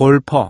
골퍼.